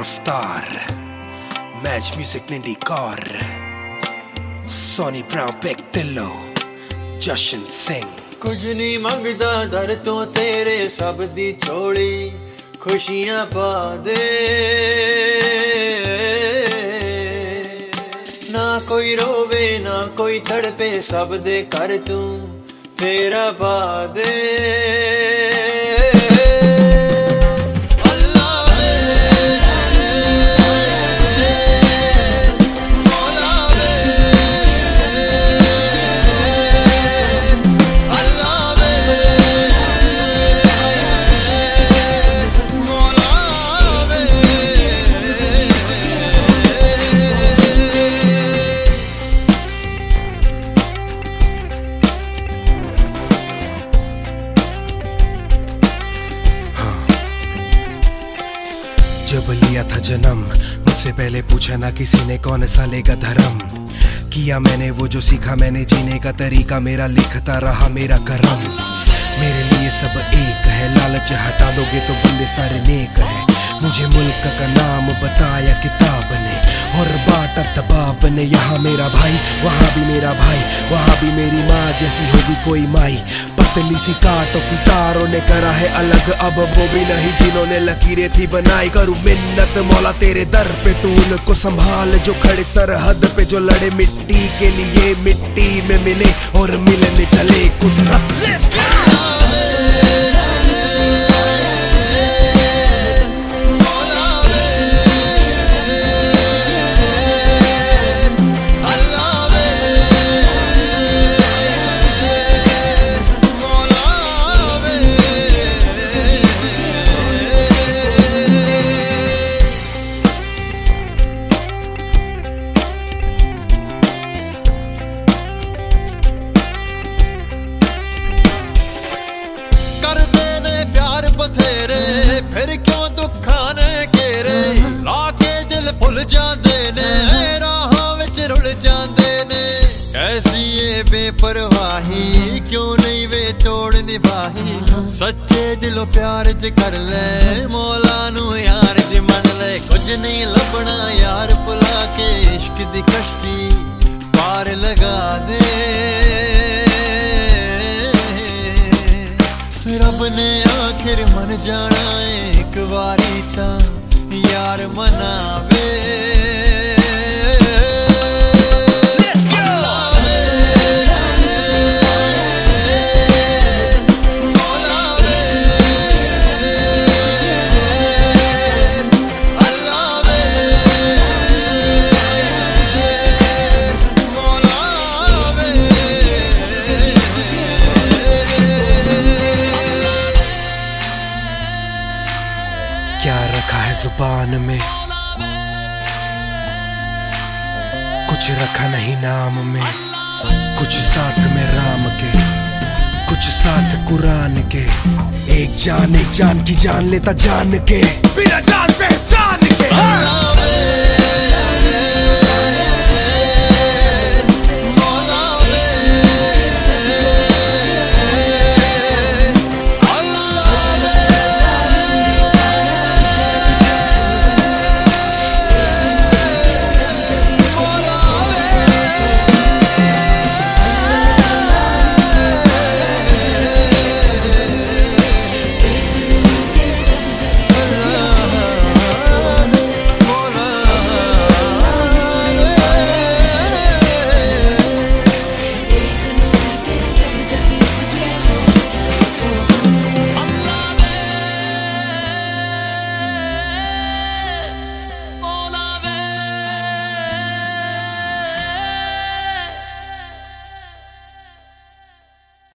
रफ्तार match music Nindy Kaur Soni Brown Big Dhillon Jashan Singh ਕੁਝ ਨਹੀਂ ਮੰਗਦਾ ਦਰ ਤੋਂ ਤੇਰੇ ਸਭ ਦੀ ਝੋਲੀ ਖੁਸ਼ੀਆਂ ਪਾ ਦੇ ਨਾ ਕੋਈ ਰੋਵੇ ਨਾ ਕੋਈ ਤੜਪੇ ਸਭ ਦੇ ਕਰ ਤੂੰ ਫੇਰਾ ਪਾ ਦੇ जब लिया था जन्म, मुझसे पहले पूछा ना किसी ने कौन सा लेगा धर्म। किया मैंने वो जो सीखा मैंने, जीने का तरीका मेरा लिखता रहा मेरा कर्म। मेरे लिए सब एक है, लालच हटा दोगे तो बंदे सारे नेक है। मुझे मुल्क का नाम बताया किताब ने, और बाटा दबाब ने। यहाँ मेरा भाई, वहाँ भी मेरा भाई, वहाँ भी मेरी माँ जैसी होगी कोई माई। पतली सी काटो की तारों ने करा है अलग, अब वो भी नहीं जिन्होंने लकीरें थी बनाई। करूँ मिन्नत मौला तेरे दर पे, तू उनको संभाल, जो खड़े सरहद पे, जो लड़े मिट्टी के लिए मिट्टी में मिले, और मिलने चले कुदरत ਦਿਲ ਜਾਂਦੇ ਨੇ ਰਾਹਾਂ ਵਿੱਚ ਰੁਲ ਜਾਂਦੇ ਨੇ। ਐਸੀ ਏ ਬੇਪਰਵਾਹੀ, ਕਿਉਂ ਨਹੀਂ ਵੇ ਤੋੜ ਨਿਭਾਹੀ? ਸੱਚੇ ਦਿਲੋਂ ਪਿਆਰ ਚ ਕਰ ਲੈ, ਮੌਲਾ ਨੂੰ ਯਾਰ ਚ ਮੰਨ ਲੈ। ਕੁਝ ਨਹੀਂ ਲੱਭਣਾ ਯਾਰ, ਭੁਲਾ ਕੇ ਇਸ਼ਕ ਦੀ ਕਸ਼ਤੀ ਪਾਰ ਲਗਾ ਦੇ। ਰੱਬ ਨੇ ਆਖਿਰ ਮਨ ਜਾਣਾ ਏ, ਇੱਕ रखा है ज़ुबान में। कुछ रखा नहीं नाम में। कुछ साथ में राम के। कुछ साथ कुरान के। एक जान एक जान की जान लेता जान के। बिना जान पहचान के। अल्लाह